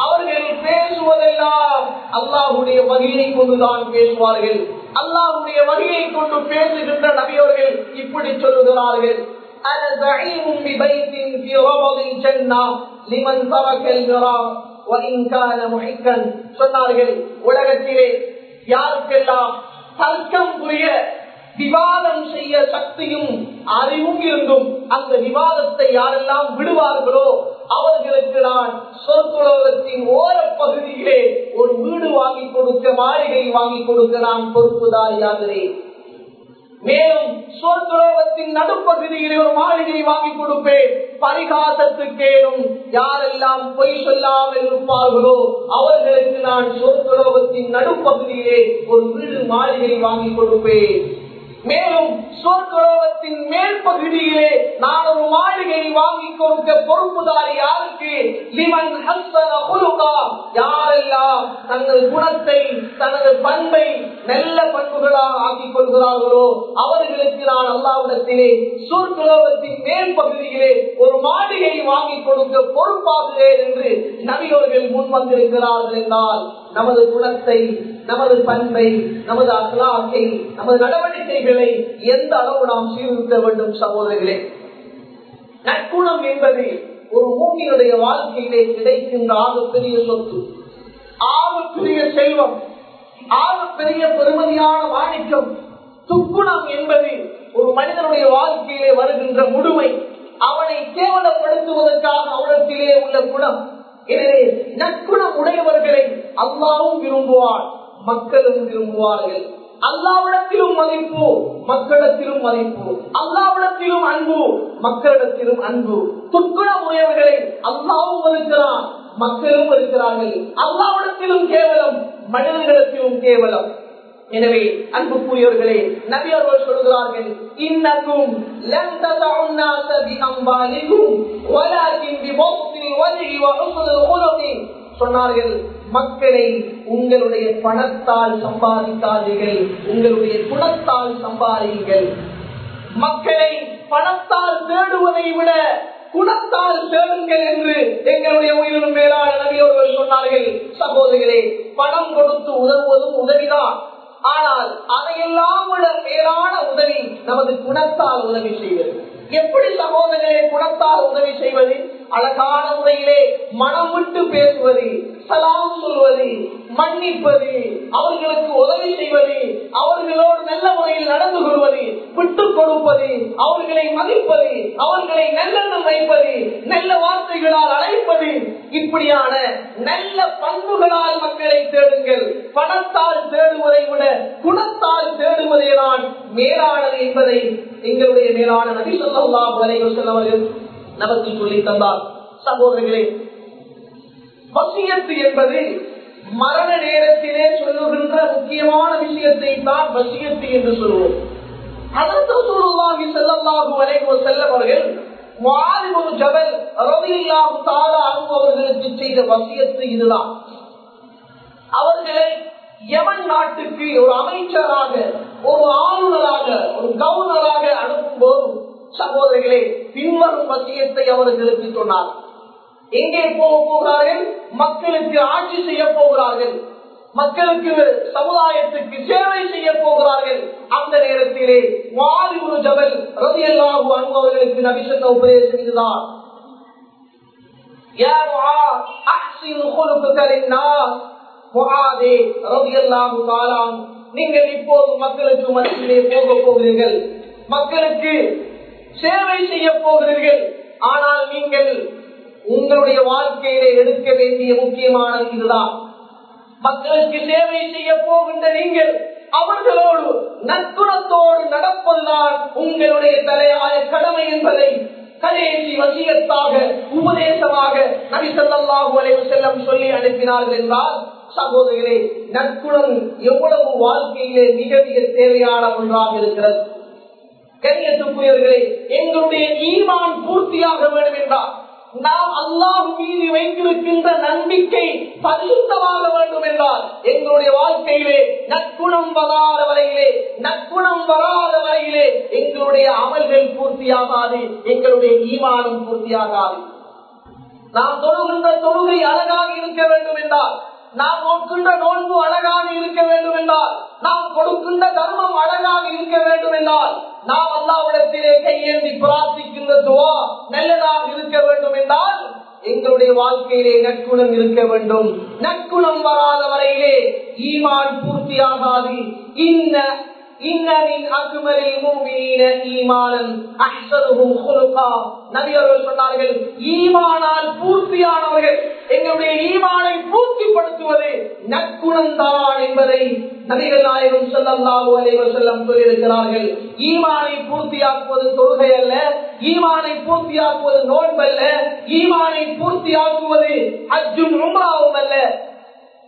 Speaker 1: அவர்கள் பேசுவதெல்லாம் அல்லாஹுடைய வகையை கொண்டுதான் பேசுவார்கள் அல்லாஹுடைய வகையை கொண்டு பேசுகின்ற நபியவர்கள் இப்படி சொல்லுகிறார்கள் أنا زعيم ببيت في ربض الجنة لمن ترك المراء وإن كان محكا சொன்னார்கள் உலகத்திலே யாருக்கெல்லாம் தர்க்கம் புரிய விவாதம் செய்ய சக்தியும் அறிவும் இருந்தும் அந்த விவாதத்தை யாரெல்லாம் விடுவார்களோ அவர்களுக்கு நான் சொற்குலோகத்தின் ஓர பகுதியிலே ஒரு வீடு வாங்கி கொடுக்க மாளிகை வாங்கி கொடுக்க நான் பொறுப்புதாரியாகிறேன். மேலும் சொற்குலோகத்தின் நடுப்பகுதியிலே ஒரு மாளிகை வாங்கி கொடுப்பேன். பரிகாசத்துக்கேனும் யாரெல்லாம் பொய் சொல்லாமல் இருப்பார்களோ அவர்களுக்கு நான் சொற்குலோகத்தின் நடுப்பகுதியிலே ஒரு வீடு மாளிகை வாங்கி கொடுப்பேன். மேலும் சொற்கலோகத்தின் மேல் பகுதியிலே நான் ஒரு மாளிகை வாங்கி கொடுக்க பொறுப்புதாரி யாருக்கு? யாரெல்லாம் தங்கள் குணத்தை தனது பண்பை நல்ல பண்புகளாக ஆக்கிக் கொள்கிறார்களோ அவர்களுக்கு நான் அல்லாவிடத்திலே சொற்கலோகத்தின் மேல் பகுதியிலே ஒரு மாளிகை வாங்கி கொடுக்க பொறுப்பாகிறேன் என்று நபியவர்கள் முன் வந்திருக்கிறார்கள் என்றால் நமது குணத்தை நமது பண்பை நமது அகலாக்கை நமது நடவடிக்கைகளை எந்த அளவு நாம் சீர்திருத்த வேண்டும் சகோதரர்களே? நற்குணம் என்பது ஒரு மூங்கினுடைய வாழ்க்கையிலே கிடைக்கின்ற ஆகப்பெரிய சொத்து. ஆகப்பெரிய செல்வம் ஆகப்பெரிய பெருமதியான வாணிக்கம். துக்குணம் என்பது ஒரு மனிதனுடைய வாழ்க்கையிலே வருகின்ற முழுமை. அவனை கேவலப்படுத்துவதற்காக அவனத்திலே உள்ள குணம். எனவே நற்குணம் உடையவர்களை அல்லாவும் விரும்புவான். மக்களும் விரும்புவார்கள். அல்லாவிடத்திலும் மதிப்பு மக்களிடத்திலும் மதிப்பு. அல்லாவிடத்திலும் அன்பு மக்களிடத்திலும் அன்பு. துக்குணம் உடையவர்களை அல்லாவும் இருக்கிறான் மக்களும் இருக்கிறார்கள் அல்லாவிடத்திலும் கேவலம் மனிதர்களிடத்திலும் கேவலம். எனவே அன்புக்குரியவர்களே நபி அவர்கள் சொல்கிறார்கள் இன்னக்கும் லன் ததஉன்னாஸ பிஅம்வாலிக்கும் வலாகின் பிபஸ்தில் வஜ்ஹி வ ஹுஸ்னில் சொன்னார்கள் மக்களை உங்களுடைய பணத்தால் சம்பாதிக்காதீர்கள் உங்களுடைய குணத்தால் சம்பாதியுங்கள். மக்களை பணத்தால் தேடுவதை விட குணத்தால் தேடுங்கள் என்று எங்களுடைய உயிரினும் மேலான நபியோர்கள் சொன்னார்கள். சகோதரிகளே பணம் கொடுத்து உதவுவதும் உதவிதான். ஆனால் அதையெல்லாம் விட மேலான உதவி நமது குணத்தால் உதவி செய்வது. எப்படி சகோதரர்களே குணத்தால் உதவி செய்வது? அழகான முறையிலே மனம் விட்டு பேசுவது சலாம் சொல்வது மன்னிப்பது அவர்களுக்கு உதவி செய்வது அவர்களோடு நல்ல முறையில் நடந்து கொள்வது விட்டுக் கொடுப்பது அவர்களை மதிப்பது அவர்களை நல்லெண்ணம் வைப்பது நல்ல வார்த்தைகளால் அழைப்பது இப்படியான நல்ல பண்புகளால் மக்களை தேடுங்கள். பணத்தால் தேடுவதை விட குணத்தால் தேடுவதே தான் மேலானது என்பதை எங்களுடைய மேலான நபி சொல்லா வலைகள் நமக்கு சொல்லி தந்தார். சகோதரர்களே வசியத்து என்பது மரண நேரத்திலே சொல்லுகின்ற முக்கியமான விஷயத்தை தான் வசியத்து என்று சொல்லுவோம். அதற்கு சொல்லுவாங்கி செல்லல்லாகும் வரைக்கும் செல்லவர்கள் ஒரு ஜபல் ரவியில்லாம தாரா அவர்களுக்கு செய்த வசியத்து இதுதான். அவர்களை யமன் நாட்டுக்கு ஒரு அமைச்சராக ஒரு ஆளுநராக ஒரு கவுனராக அனுப்பும் போது சகோதரிகளே பின்வரும் வசியத்தை அவர்களுக்கு சொன்னார். எங்கே போக போகிறார்கள்? மக்களுக்கு ஆட்சி செய்ய போகிறார்கள். மக்களுக்கு சமுதாயத்துக்கு சேவை செய்ய போகிறார்கள். அந்த நேரத்திலே வாரி ஒரு ஜபல் ரவி எல்லாம் அன்பவர்களுக்கு நபி உபதேசம் இதுதான். நீங்கள் இப்போது மக்களுக்கு மத்தியிலே போக போகிறீர்கள். மக்களுக்கு சேவை செய்ய போகிறீர்கள். ஆனால் நீங்கள் உங்களுடைய வாழ்க்கையிலே எடுக்க வேண்டிய முக்கியமான இதுதான். மக்களுக்கு சேவை செய்ய போகின்ற நீங்கள் அவர்களோடு நற்குணத்தோடு நடப்பதுதான் உங்களுடைய தலையாய கடமை என்பதை கடைசி வசியத்தாக உபதேசமாக நபி அலைவு செல்லம் சொல்லி அனுப்பினார்கள் என்றால் சகோதரர்களே நற்குணம் எவ்வளவு வாழ்க்கையிலே மிக மிக தேவையான ஒன்றாக இருக்கிறது. கண்ணியத்துக்குரியவர்களே எங்களுடைய ஈமான் பூர்த்தியாக வேண்டும் என்றால் நாம் அல்லாஹ் மீது வைத்திருக்கின்ற நம்பிக்கை பரிசுத்தமாக வேண்டும் என்றால் எங்களுடைய வாழ்க்கையிலே நற்குணம் வராத வரையிலே நற்குணம் வராத வரையிலே எங்களுடைய அமல்கள் பூர்த்தியாகாது எங்களுடைய ஈமானம் பூர்த்தியாகாது. நாம் தொழுகின்ற தொழுகை அழகாக இருக்க வேண்டும் என்றால் நாம் நோக்கின்ற நோன்பு அழகாக இருக்க வேண்டும் என்றால் நாம் கொடுக்கின்ற தர்மம் அழகாக இருக்க வேண்டும் என்றால் நாம் அல்லாவிடத்திலே கையேந்தி பிரார்த்திக்கின்ற துவா நல்லதாக இருக்க வேண்டும் என்றால் எங்களுடைய வாழ்க்கையிலே நற்குணம் இருக்க வேண்டும். நற்குணம் வராத வரையிலே ஈமான் பூர்த்தியாகாது. இன்ன சொன்னார்கள் ஈமானால் பூர்த்தியானவர்கள் எங்களுடைய ஈமானை பூர்த்திப்படுத்துவது நற்குணம் என்பதை நபிகள் நாயகம் செல்லல்லாஹு அலைவர் செல்லம் சொல்லியிருக்கிறார்கள். ஈமானை பூர்த்தியாக்குவது தொழுகை அல்ல ஈமானை பூர்த்தியாக்குவது நோன்பல்ல ஈமானை பூர்த்தியாக்குவது அஜும் உம்ராவும் அல்ல.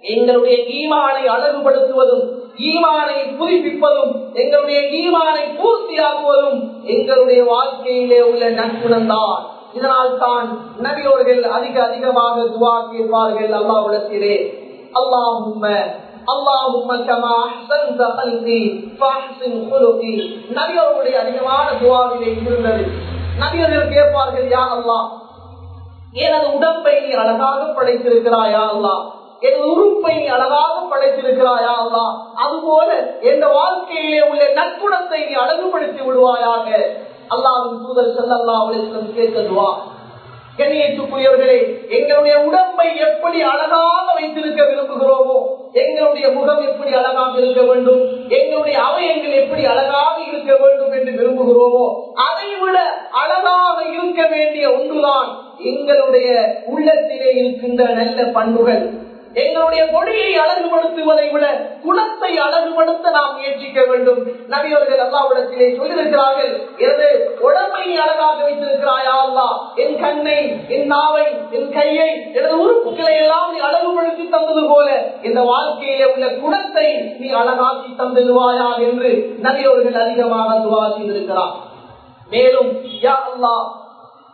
Speaker 1: எங்களுடைய ஈமானை அழகுபடுத்துவதும் ஈமானை புதுப்பிப்பதும் எங்களுடைய ஈமானை பூர்த்தியாக்குவதும் எங்களுடைய வாழ்க்கையிலே உள்ள நற்குணம் தான் இதனால் தான் நபியோர்கள் அதிக அதிகமாக துவா கேட்பார்கள் அல்லாவிடத்திலே அல்லாஹும்ம اللهم كما احسنت خلقي فاحسن خلقي நபியோருடைய அதிகமான துவாவிலே இருந்தது நபியர்கள் கேட்பார்கள் யா அல்லாஹ் எனது உடம்பை நீ அழகாக படைத்திருக்கிறாயா அல்லாஹ் என் உறுப்பை நீ அழகாக படைத்திருக்கிறாயா அல்லா? அதுபோல என் வாழ்க்கையிலே உள்ள நற்குணத்தை நீ அழகுபடுத்தி விடுவாயாக. அல்லாவின் தூதர் செல்லல்லா அவளிடம் கேட்கதுவா கண்ணியத்துக்குரியவர்களே எங்களுடைய உடம்பை எப்படி அழகாக வைத்திருக்க விரும்புகிறோமோ எங்களுடைய முகம் எப்படி அழகாக இருக்க வேண்டும் எங்களுடைய அவயங்கள் எப்படி அழகாக இருக்க வேண்டும் என்று விரும்புகிறோமோ அதை விட அழகாக இருக்க வேண்டிய ஒன்றுதான் எங்களுடைய உள்ளத்திலே இருக்கின்ற நல்ல பண்புகள். எங்களுடைய மொழியை அழகுபடுத்துவதை விட குணத்தை அழகுபடுத்த நாம் முயற்சிக்க வேண்டும். நபியவர்கள் அல்லாவிடத்திலே சொல்லியிருக்கிறார்கள் எனது உடம்பை அழகாக வைத்திருக்கிறாயா அல்லா என் கண்ணை என் நாவை என் கையை எனது உறுப்புகளை எல்லாம் நீ அழகுபடுத்தி தந்தது போல இந்த வாழ்க்கையிலே உள்ள குணத்தை நீ அழகாக்கி தந்துடுவாயா? என்று நபியவர்கள் அதிகமாக துவா செய்திருக்கிறார். மேலும் யா அல்லா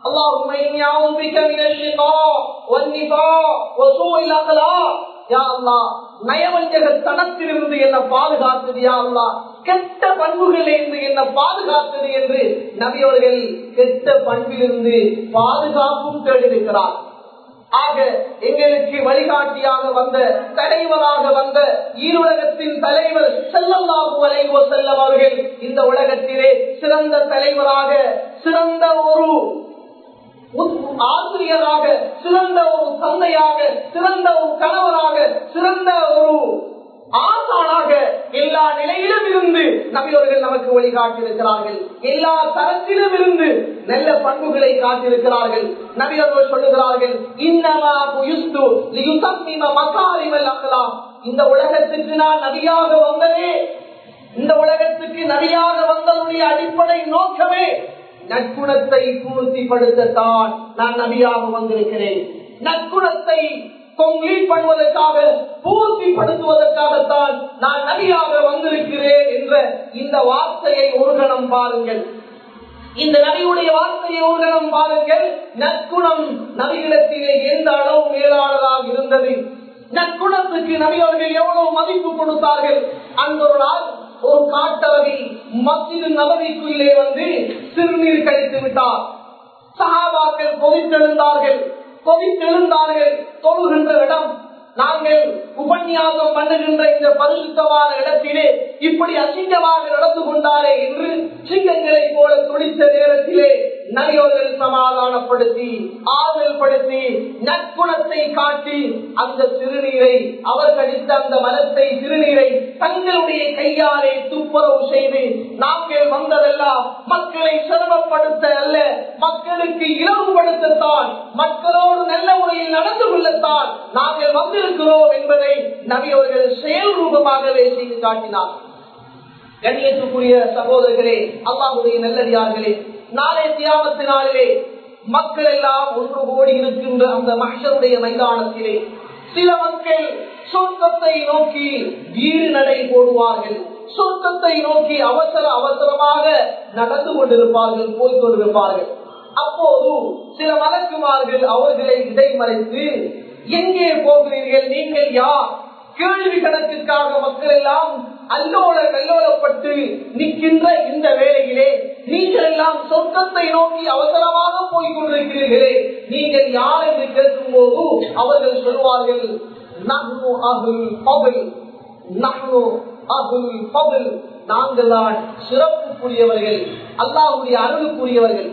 Speaker 1: اللهم إني أعوذ بك من الشقاء والنفاق وسوء الأخلاق யா அல்லா நயவஞ்சக தனத்திலிருந்து என்ன பாதுகாத்தது யா அல்லா கெட்ட பண்புகளிலிருந்து என்ன பாதுகாத்தது என்று நபி அவர்கள் கெட்ட பண்பிலிருந்து பாதுகாப்பும் தேடியிருக்கிறார் ஆக எங்களுக்கு வழிகாட்டியாக வந்த தலைவராக வந்த ஈருலகத்தின் தலைவர் செல்லல்லாஹு அலைஹி வஸல்லம் அவர்கள் இந்த உலகத்திலே சிறந்த தலைவராக சிறந்த ஒரு ஆசிரியராக சிறந்த ஒரு தந்தையாக சிறந்த ஒரு கணவராக சிறந்த ஒரு ஆசானாக எல்லா நிலையிலும் இருந்து நபியவர்கள் நமக்கு வழிகாட்டியிருக்கிறார்கள். எல்லா தரத்திலும் இருந்து நல்ல பண்புகளை காட்டியிருக்கிறார்கள். நபியவர்கள் சொல்லுகிறார்கள் இன்னமா புயுஸ்து இந்த உலகத்துக்கு நான் நபியாக வந்ததே. இந்த உலகத்துக்கு நபியாக வந்ததுடைய அடிப்படை நோக்கமே நற்குணத்தை பூர்த்திப்படுத்தத்தான் நான் நபியாக வந்திருக்கிறேன். நற்குணத்தை கம்ப்ளீட் பண்ணுவதற்காக பூர்த்திப்படுத்துவதற்காகத்தான் நான் நபியாக வந்திருக்கிறேன் என்ற இந்த வார்த்தையை ஒரு கணம் பாருங்கள். இந்த நபியுடைய வார்த்தையை ஒரு கணம் பாருங்கள். நற்குணம் நபியிடத்திலே எந்த அளவு மேலானதாக இருந்தது? நற்குணத்துக்கு நபி அவர்கள் எவ்வளவு மதிப்பு கொடுத்தார்கள்? அந்த ஒரு நாள் ஒரு காட்டரவி மத்திய நபவிக்குள்ளே வந்து சிறுநீர் கழித்து விட்டார். சகாபாக்கள் கொதித்தெழுந்தார்கள். கொதித்தெழுந்தார்கள். தொழுகின்ற இடம். நாங்கள் உபன்யாசம் பண்ணுகின்ற இந்த பரிசுத்தமான இடத்திலே இப்படி அசிங்கமாக நடந்து கொண்டாரே என்று சிங்கங்களை போல துடித்த நேரத்திலே நபியவர்கள் சமாதானப்படுத்தி ஆறுதல் படுத்தி நற்குணத்தை காட்டி அந்த சிறுநீரை அவர் கடித்த அந்த மனத்தை சிறுநீரை தங்களுடைய கையாலே துப்புரவு செய்து நாங்கள் வந்ததெல்லாம் மக்களை சிரமப்படுத்த அல்ல மக்களுக்கு இலவுபடுத்தத்தான் மக்களோடு நல்ல முறையில் நடந்து கொள்ளத்தான் நாங்கள் வந்திருக்கிறோம் என்பதை நபி செயல் ரூபமாகவே செய்து காட்டினார் கண்ணியத்துக்குரிய சகோதரர்களே அல்லாஹுடைய நல்லடியார்களே நாளை தியாகத்து நாளிலே மக்கள் எல்லாம் ஒன்று கோடி இருக்கின்ற அந்த மஷருடைய மைதானத்திலே சில மக்கள் சொர்க்கத்தை நோக்கி வீடு நடை போடுவார்கள். சொர்க்கத்தை நோக்கி அவசர அவசரமாக நடந்து கொண்டிருப்பார்கள் போய்க் கொண்டிருப்பார்கள். அப்போது சில மலக்குமார்கள் அவர்களை இடைமறைத்து எங்கே போகிறீர்கள்? நீங்கள் யார்? கேள்வி கணக்குக்காக மக்கள் எல்லாம் அல்லோல கல்லோலப்பட்டு நிற்கின்ற இந்த வேளையிலே நீங்கள் எல்லாம் சொர்க்கத்தை நோக்கி அவசரமாக போய் கொண்டிருக்கிறீர்களே. நீங்கள் யார் என்று கேட்கும் போது அவர்கள் சொல்வார்கள் நஹ்னு சிறப்புக்குரியவர்கள் அருளுக்குரியவர்கள்.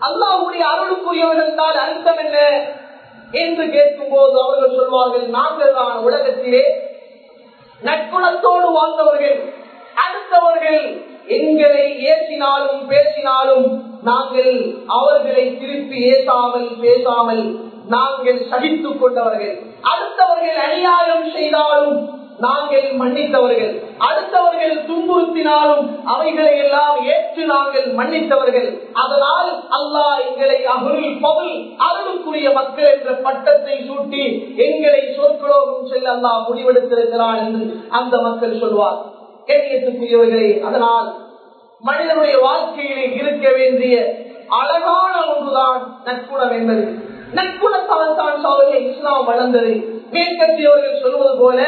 Speaker 1: அல்லாஹ்வுடைய அருளுக்குரியவர்கள் தான் அர்த்தம் என்ன? என்று கேட்கும் போது அவர்கள் சொல்வார்கள் நாங்கள் தான் உலகத்திலே நட்புணத்தோடு வாழ்ந்தவர்கள். அடுத்தவர்கள் எங்களை ஏசினாலும் பேசினாலும் நாங்கள் அவர்களை திருப்பி ஏசாமல் பேசாமல் நாங்கள் சகித்துக் கொண்டவர்கள். அடுத்தவர்கள் அநியாயம் செய்தாலும் நாங்கள் மன்னித்தவர்கள். அடுத்தவர்கள் துன்புறுத்தினாலும் அவைகளை எல்லாம் நாங்கள் மன்னித்தவர்கள். அதனால் அல்லாஹ் எங்களை அருள் பகுல் அருளுக்குரிய மக்கள் என்ற பட்டத்தை சூட்டி எங்களை சொற்களோகம் செல்ல அல்லாஹ் முடிவெடுத்திருக்கிறான் என்று அந்த மக்கள் சொல்வார். கேட்கத்துக்குரியவர்களே அதனால் மனிதனுடைய வாழ்க்கையிலே இருக்க வேண்டிய அழகான ஒன்றுதான் நட்புணம் என்பது. நட்புணத்தால் தான் சௌரிய இஸ்லாம் வளர்ந்தது மேற்கத்தியவர்கள் சொல்வது போல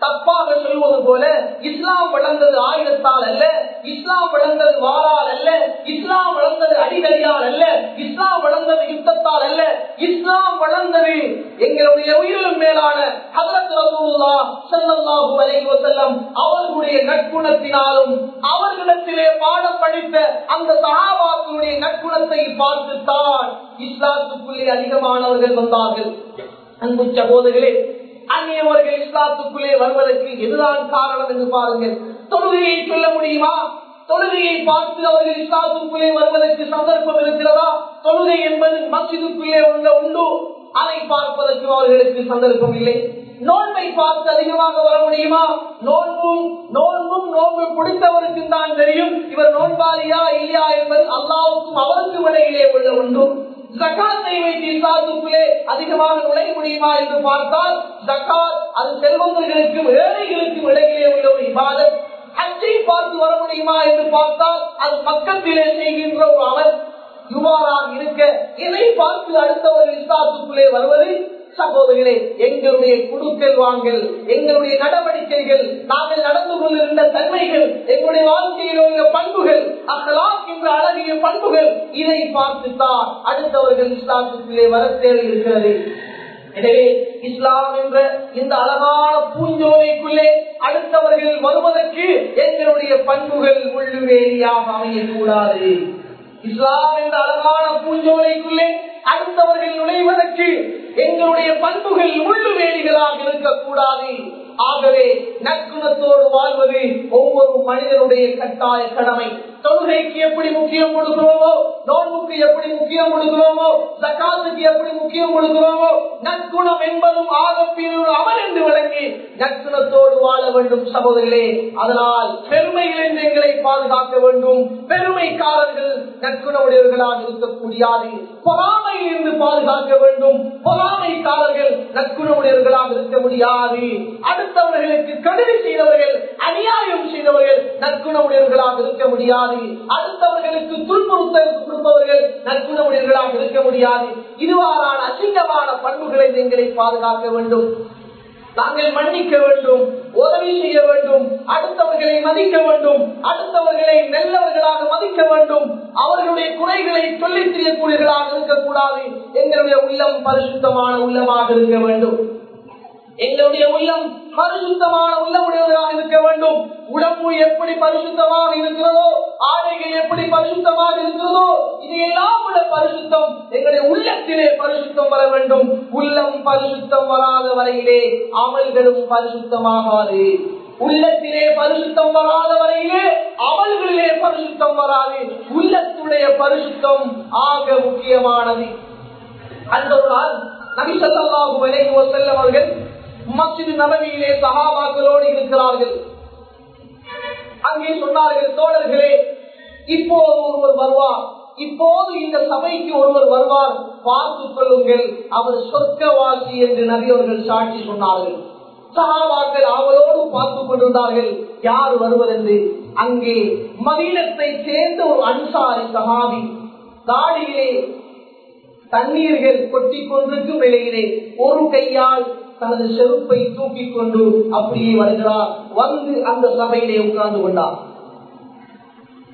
Speaker 1: தப்பாக சொல்வது போல இஸ்லாம் வளர்ந்தது ஆயுதத்தால் அல்ல இஸ்லாம் வளர்ந்தது வாரால் அல்ல இஸ்லாம் வளர்ந்தது அடிதடியால் அல்ல இஸ்லாம் வளர்ந்தது யுத்தத்தால் அல்ல இஸ்லாம் வளர்ந்தது எங்களுடைய உயிரிலும் மேலான அவர்களுடைய நட்புணத்தினாலும் அவர்களிடத்திலே பாடம் படித்த அந்த சஹாபாக்களுடைய நட்புணத்தை பார்த்துத்தான் இஸ்லாத்துக்குள்ளே அதிகமானவர்கள் வந்தார்கள். அன்பு சகோதரர்களே அந்நியவர்கள் இஸ்லாத்துக்குள்ளே வருவதற்கு எதுதான் காரணம் என்று பாருங்கள். தொழுகையை சொல்ல முடியுமா? தொழுகையை பார்த்து அவர்கள் இஸ்லாத்துக்குள்ளே வருவதற்கு சந்தர்ப்பம் இருக்கிறதா? தொழுகை என்பது மசிதுக்குள்ளே உள்ள உண்டு. அதை பார்ப்பதற்கு அவர்களுக்கு சந்தர்ப்பம் இல்லை. நோன்பை பார்த்து அதிகமாக வர முடியுமா? நோன்பும் நோன்பும் நோன்பு பிடித்தவருக்கு தான் தெரியும். இவர் நோன்பாளியா இல்லையா என்பது அல்லாவுக்கும் அவருக்கும் இடையிலே உள்ள உண்டு. ஜக்காத்தை வைத்து இஸ்லாத்துக்குள்ளே அதிகமாக நுழைய முடியுமா என்று பார்த்தால் ஜக்காத் அது செல்வந்தர்களுக்கும் ஏழைகளுக்கும் இடையிலே உள்ள ஒரு இபாதத். அச்சை பார்த்து வர முடியுமா என்று பார்த்தால் அது பக்கத்திலே செய்கின்ற ஒரு அமல். இவ்வாறாக இருக்க இதை பார்த்து அடுத்தவர்கள் இஸ்லாத்துக்குள்ளே வருவது சகோதரிகளே எங்களுடைய குடுக்கல் வாங்கல் எங்களுடைய நடவடிக்கைகள் நாங்கள் நடந்து கொண்டிருந்த தன்மைகள் எங்களுடைய வாழ்க்கையில் உள்ள பண்புகள் அகலாக் என்ற அழகிய பண்புகள் இதை பார்த்துத்தான் அடுத்தவர்கள் இஸ்லாத்துக்குள்ளே வர தேவை இருக்கிறது. எனவே இஸ்லாம் என்ற இந்த அழகான பூஞ்சோலைக்குள்ளே அடுத்தவர்கள் வருவதற்கு எங்களுடைய பண்புகள் உள்ளுவேலியாக அமையக்கூடாது. இஸ்லாம் என்ற அழகான பூஞ்சோலைக்குள்ளே அடுத்தவர்கள் நுழைவதற்கு எங்களுடைய பண்புகள் உள்ளுவேலிகளாக இருக்கக்கூடாது. ஆகவே நற்குணத்தோடு வாழ்வது ஒவ்வொரு மனிதனுடைய கட்டாய கடமை. தொழுகைக்கு எப்படி முக்கியம் கொடுக்கிறோமோ நோன்புக்கு எப்படி முக்கியம் கொடுக்கிறோமோ சக்காத்துக்கு எப்படி முக்கியம் கொடுக்கிறோமோ நற்குணம் என்பதும் ஆகப்பின் அவன் என்று விளங்கி நற்குணத்தோடு வாழ வேண்டும் சகோதரிகளே. அதனால் பெருமையிலிருந்து எங்களை பாதுகாக்க வேண்டும். பெருமைக்காரர்கள் நற்குணமுடையவர்களாக இருக்கக்கூடியாது. பொறாமையில் இருந்து பாதுகாக்க வேண்டும். பொறாமைக்காரர்கள் நற்குணமுடையவர்களாக இருக்க முடியாது. அடுத்தவர்களுக்கு கடுமை செய்தவர்கள் அநியாயம் செய்தவர்கள் நற்குணமுடையவர்களாக இருக்க முடியாது. அடுத்தவர்களுக்கு துன்புறுத்தல் கொடுப்பவர்கள் நற்குணமுடையவர்களாக இருக்க முடியாது. இதுவாறான அசிங்கமான பண்புகளை எங்களை பாதுகாக்க வேண்டும். நாங்கள் மன்னிக்க வேண்டும் உதவி செய்ய வேண்டும் அடுத்தவர்களை மதிக்க வேண்டும் அடுத்தவர்களை நல்லவர்களாக மதிக்க வேண்டும் அவர்களுடைய குறைகளை சொல்லித் தெரியக்கூடியவர்களாக இருக்கக்கூடாது எங்களுடைய உள்ளம் பரிசுத்தமான உள்ளமாக இருக்க வேண்டும். எங்களுடைய உள்ளம் பரிசுத்தமான உள்ளமுடையவர்களாக இருக்க வேண்டும். உடம்பு எப்படி பரிசுத்தமாக இருக்கிறதோ ஆடைகள் எப்படி பரிசுத்தமாக இருக்கிறதோ இது எல்லாம் உள்ள பரிசுத்தம் எங்களுடைய உள்ளத்திலே பரிசுத்தம் வர வேண்டும். உள்ளம் பரிசுத்தம் வராத வரையிலே அமல்களும் பரிசுத்தமாகாது. உள்ளத்திலே பரிசுத்தம் வராத வரையிலே அமல்களிலே பரிசுத்தம் வராது. உள்ளத்துடைய பரிசுத்தம் ஆக முக்கியமானது. அந்த ஒரு நாள் நபிசல்லாஹு அவர்கள் மஸ்ஜித் நபவியிலே சகாபாக்களோடு இருக்கிறார்கள். அங்கே சொன்னார்கள் தோழர்களே இப்போது ஒருவர் வருவார். இப்போது இந்த சபைக்கு ஒருவர் வருவார். பார்த்துக் கொள்ளுங்கள். அவர் சொர்க்கவாசி என்று நபியவர்கள் சாட்சி சொன்னார்கள். சகாபாக்கள் அவளோடு பார்த்துக் கொண்டிருந்தார்கள். யார் வருவதென்று? அங்கே மதீனத்தை சேர்ந்த ஒரு அன்சாரி சகாபி தாடியிலே தண்ணீர்கள் கொட்டி கொண்டிருக்கும் நிலையிலே ஒரு கையால் தனது செருப்பை தூக்கிக் கொண்டு அப்படியே வருகிறார். வந்து அந்த சபையிலே உட்கார்ந்து கொண்டார்.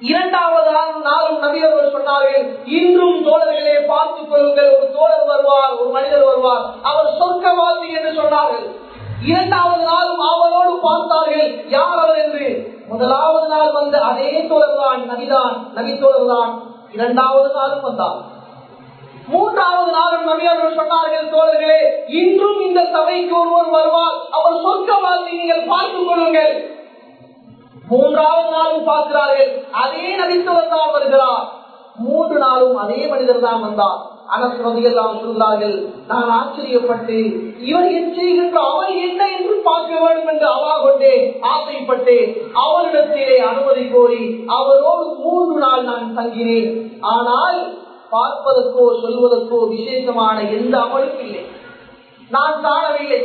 Speaker 1: இரண்டாவது நாளும் நபியவர் சொன்னார்கள் இன்றும் தோழர்களே பார்த்துக் கொள்ளுங்கள். ஒரு தோழர் வருவார் ஒரு மனிதர் வருவார். அவர் சொர்க்கவாசி என்று சொன்னார்கள். இரண்டாவது நாளும் அவரோடு பார்த்தார்கள் யார் அவர் என்று? முதலாவது நாள் வந்த அதே தோழர்தான் நபிதான் நபி தோழர்தான் இரண்டாவது நாளும் வந்தார். மூன்றாவது நாளும் நபியர்கள் சொன்னார்கள் தோழர்களே இன்றும் இந்த சபைக்கு ஒருவர் வருவார். அவர் சொர்க்கவாசி நீங்கள் பார்த்துக் கொள்ளுங்கள். மூன்றாவது நாளும் பார்க்கிறார்கள். அதே நபித்தவர் தான் வருகிறார். மூன்று நாளும் அதே மனிதர் தான் வந்தார். அனஸ்ரதியெல்லாம் சொல்கிறார்கள் நான் ஆச்சரியப்பட்டு இவர் என் செய்கின்ற அவர் என்ன என்று பார்க்க வேண்டும் என்று அவா கொண்டே ஆசைப்பட்டு அவரிடத்திலே அனுமதி கோரி அவரோடு மூன்று நாள் நான் தங்கினேன். ஆனால் பார்ப்பதற்கோ சொல்வதற்கோ விசேஷமான எந்த அமலும் இல்லை. நான் காணவில்லை.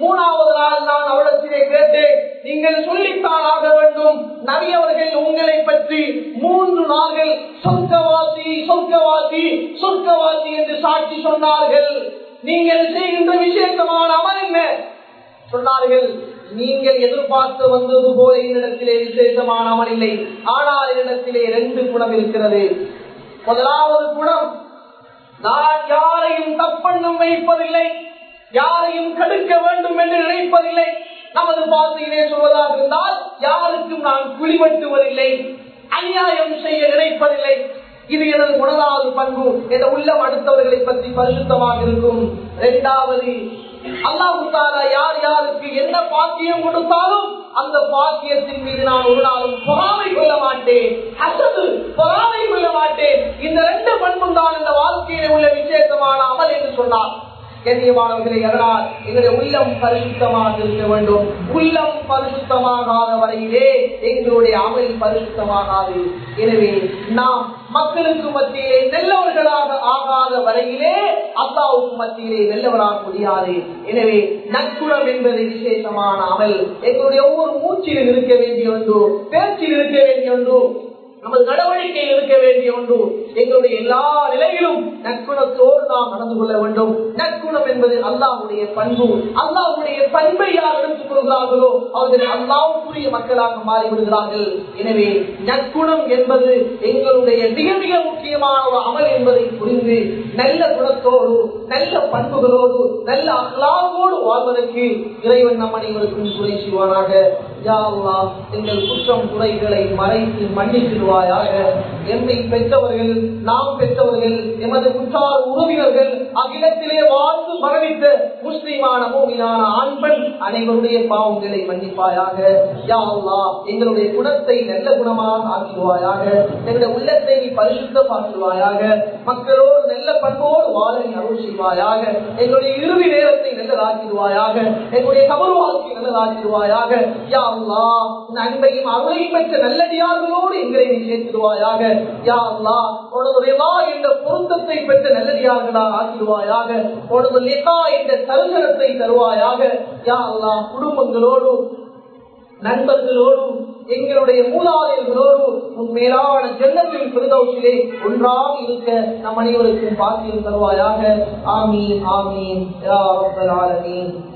Speaker 1: மூணாவது நாள் நான் அவரிடத்திலே கேட்டேன் நீங்கள் சொல்லித்தான் ஆக வேண்டும். நிறையவர்கள் உங்களை பற்றி மூன்று நாள்கள் சொர்க்கவாசி சொர்க்கவாசி சொர்க்கவாசி என்று சாட்சி சொன்னார்கள். நீங்கள் செய்கின்ற விசேஷமான அமல் என்ன? சொன்னார்கள் நீங்கள் எதிர்பார்த்து வந்தது போல என்னிடத்திலே விசேஷமான அமல் இல்லை. ஆனால் என்னிடத்திலே ரெண்டு குணம் இருக்கிறது. முதலாவது குணம் நான் யாரையும் தப்பண்ணும் வைப்பதில்லை யாரையும் கடுக்க வேண்டும் என்று நினைப்பதில்லை. நமது பாசையிலே சொல்வதாக இருந்தால் யாருக்கும் நான் குழிவட்டுவதில்லை அநியாயம் செய்ய நினைப்பதில்லை. இது எனது முதலாவது பண்பு. என உள்ளம் அடுத்தவர்களை பற்றி பரிசுத்தமாக இருக்கும். இரண்டாவது அல்லாஹால யார் யாருக்கு என்ன பாக்கியம் கொடுத்தாலும் அந்த பாக்கியத்தின் மீது நான் ஒரு நாளும் பொறாமை கொள்ள மாட்டேன். அசது பொறாமை கொள்ள மாட்டேன். இந்த ரெண்டு பண்பும் தான் இந்த வாழ்க்கையில உள்ள விசேஷமான அமல் என்று சொன்னார். கண்ணியமானவர்களை அதனால் எங்களுடைய உள்ளம் பரிசுத்தமாக இருக்க வேண்டும். உள்ளம் பரிசுத்தமாகாத வரையிலே எங்களுடைய அமல் பரிசுத்தமாகாது. எனவே நாம் மக்களுக்கு மத்தியிலே நல்லவர்களாக ஆகாத வரையிலே அல்லாவுக்கு மத்தியிலே நல்லவராக முடியாது. எனவே நற்குணம் என்பது விசேஷமான அமல். எங்களுடைய ஒவ்வொரு மூச்சிலும் இருக்க வேண்டிய ஒன்று பேச்சில் இருக்க வேண்டிய ஒன்று நமது நடவடிக்கையில் இருக்க வேண்டிய ஒன்று. எங்களுடைய எல்லா நிலையிலும் நற்குணத்தோடு நாம் நடந்து கொள்ள வேண்டும். நற்குணம் என்பது அல்லாவுடைய பண்பு. அல்லாவுடைய பண்பை யார் எடுத்துக் கொள்கிறார்களோ அவர்கள் அல்லாவுக்குரிய மக்களாக மாறிவிடுகிறார்கள். எனவே நற்குணம் என்பது எங்களுடைய மிக மிக முக்கியமான ஒரு அமல் என்பதை புரிந்து நல்ல குணத்தோடு நல்ல பண்புகளோடு நல்ல அல்லாவோடு வாழ்வதற்கு இறைவன் நம் அனைவருக்கும் துணை செய்வானாக. யா எங்கள் குற்றம் குறைகளை மறைத்து மன்னித்திடுவாயாக என்னை பெற்றவர்கள் நாம் பெற்றவர்கள் எமது குற்றார உறவினர்கள் அகிலத்திலே வாழ்ந்து மரணித்த முஸ்லிமான மூமியான ஆண்பன் அனைவருடைய பாவங்களை மன்னிப்பாயாக. யா எங்களுடைய குணத்தை நல்ல குணமாக ஆக்கிடுவாயாக. எங்களுடைய உள்ளத்தை நீ பரிசுத்தமாக்கிடுவாயாக. மக்களோடு நல்ல பண்போடு வாழ நீ அருள் செய்வாயாக. எங்களுடைய இறுதி நேரத்தை நல்லதாக்கிடுவாயாக. எங்களுடைய கபர் வாழ்க்கை நல்லதாக்கிடுவாயாக. யா அல்லாஹ் அன்பையும் அருளையும் பெற்ற நல்லடியார்களோடு எங்களை நீ சேர்த்துடுவாயாக. யா அல்லா உனது என்ற பொருத்தத்தை பெற்ற நல்லடியார்களாக ஆக்கிடுவாயாக. உனது லிகா என்ற தருசனத்தை தருவாயாக. யா அல்லா குடும்பங்களோடும் நண்பர்களோடும் எங்களுடைய மூலாதையர்களோடு உன் மேலான பிரதோஷிலே ஒன்றாக இருக்க நம் அனைவருக்கும் பாக்கியம் தருவாயாக. ஆமீன் ஆமீன். ஆலமீன்.